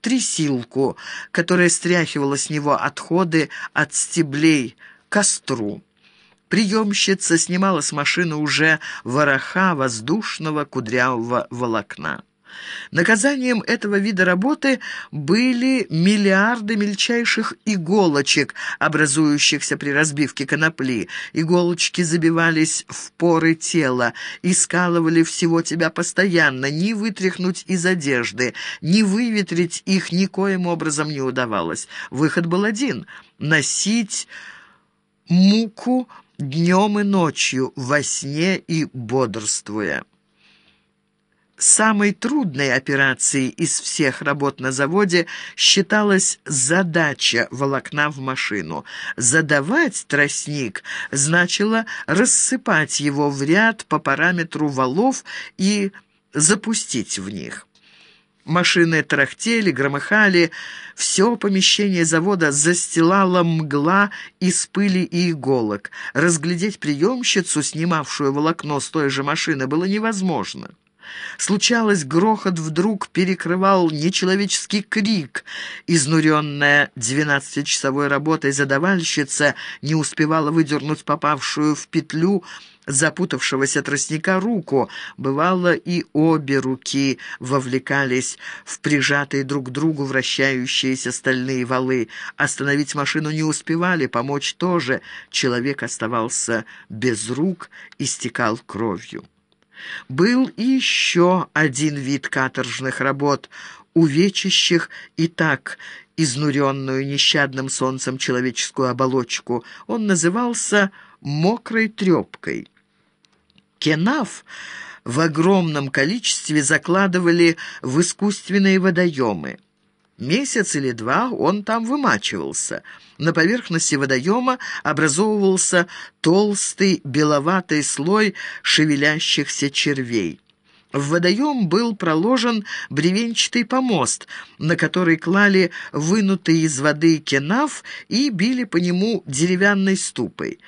трясилку, которая стряхивала с него отходы от стеблей костру. Приемщица снимала с машины уже вороха воздушного кудрявого волокна. Наказанием этого вида работы были миллиарды мельчайших иголочек, образующихся при разбивке конопли. Иголочки забивались в поры тела и скалывали всего тебя постоянно. Ни вытряхнуть из одежды, ни выветрить их никоим образом не удавалось. Выход был один — носить муку днем и ночью, во сне и бодрствуя. Самой трудной операцией из всех работ на заводе считалась задача волокна в машину. Задавать тростник значило рассыпать его в ряд по параметру валов и запустить в них. Машины тарахтели, громыхали, все помещение завода застилала мгла из пыли и иголок. Разглядеть приемщицу, снимавшую волокно с той же машины, было невозможно. Случалось, грохот вдруг перекрывал нечеловеческий крик. Изнуренная двенадцатичасовой работой задавальщица не успевала выдернуть попавшую в петлю запутавшегося тростника руку. Бывало, и обе руки вовлекались в прижатые друг к другу вращающиеся стальные валы. Остановить машину не успевали, помочь тоже. Человек оставался без рук, истекал кровью. Был еще один вид каторжных работ, увечащих и так изнуренную нещадным солнцем человеческую оболочку. Он назывался «мокрой трепкой». Кенаф в огромном количестве закладывали в искусственные водоемы. Месяц или два он там вымачивался. На поверхности водоема образовывался толстый беловатый слой шевелящихся червей. В водоем был проложен бревенчатый помост, на который клали вынутый из воды кенаф и били по нему деревянной ступой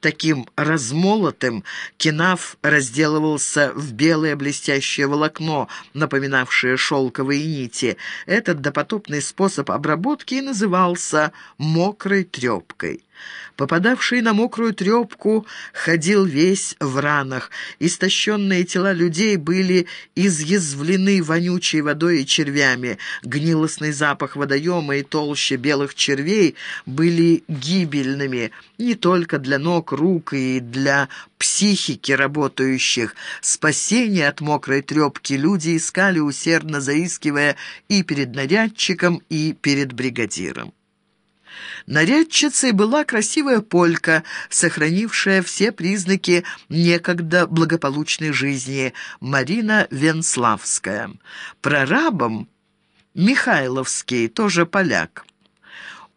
таким размолотым, Кинаф разделывался в белое блестящее волокно, напоминавшее шелковые нити. Этот допотопный способ обработки и назывался «мокрой трепкой». Попадавший на мокрую трепку ходил весь в ранах. Истощенные тела людей были изъязвлены вонючей водой и червями. Гнилостный запах водоема и толще белых червей были гибельными не только для ног, рук и для психики работающих. Спасение от мокрой трепки люди искали усердно, заискивая и перед нарядчиком, и перед бригадиром. Нарядчицей была красивая полька, сохранившая все признаки некогда благополучной жизни, Марина Венславская. Прорабом Михайловский, тоже поляк.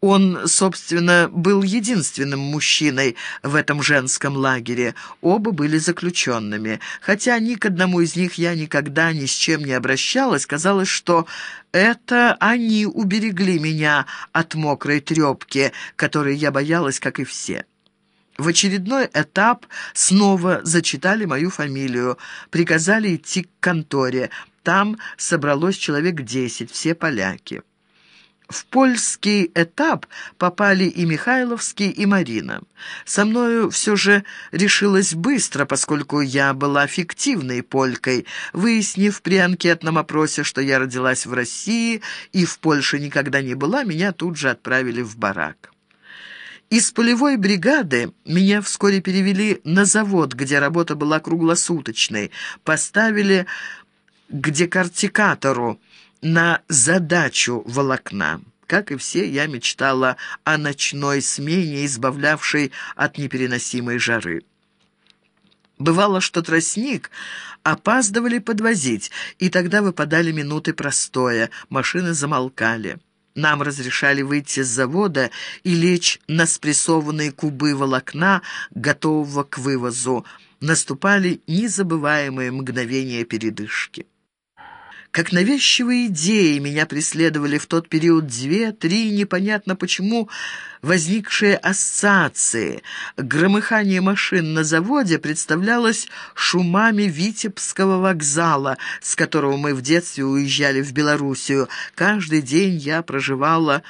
Он, собственно, был единственным мужчиной в этом женском лагере. Оба были заключенными. Хотя ни к одному из них я никогда ни с чем не обращалась, казалось, что это они уберегли меня от мокрой трепки, которой я боялась, как и все. В очередной этап снова зачитали мою фамилию, приказали идти к конторе. Там собралось человек десять, все поляки. В польский этап попали и Михайловский, и Марина. Со мною все же решилось быстро, поскольку я была фиктивной полькой. Выяснив при анкетном опросе, что я родилась в России и в Польше никогда не была, меня тут же отправили в барак. Из полевой бригады меня вскоре перевели на завод, где работа была круглосуточной. Поставили к декартикатору, на задачу волокна. Как и все, я мечтала о ночной смене, избавлявшей от непереносимой жары. Бывало, что тростник опаздывали подвозить, и тогда выпадали минуты простоя, машины замолкали. Нам разрешали выйти с завода и лечь на спрессованные кубы волокна, готового к вывозу. Наступали незабываемые мгновения передышки. Как навязчивые идеи меня преследовали в тот период две-три, непонятно почему, возникшие ассоциации. Громыхание машин на заводе представлялось шумами Витебского вокзала, с которого мы в детстве уезжали в Белоруссию. Каждый день я проживала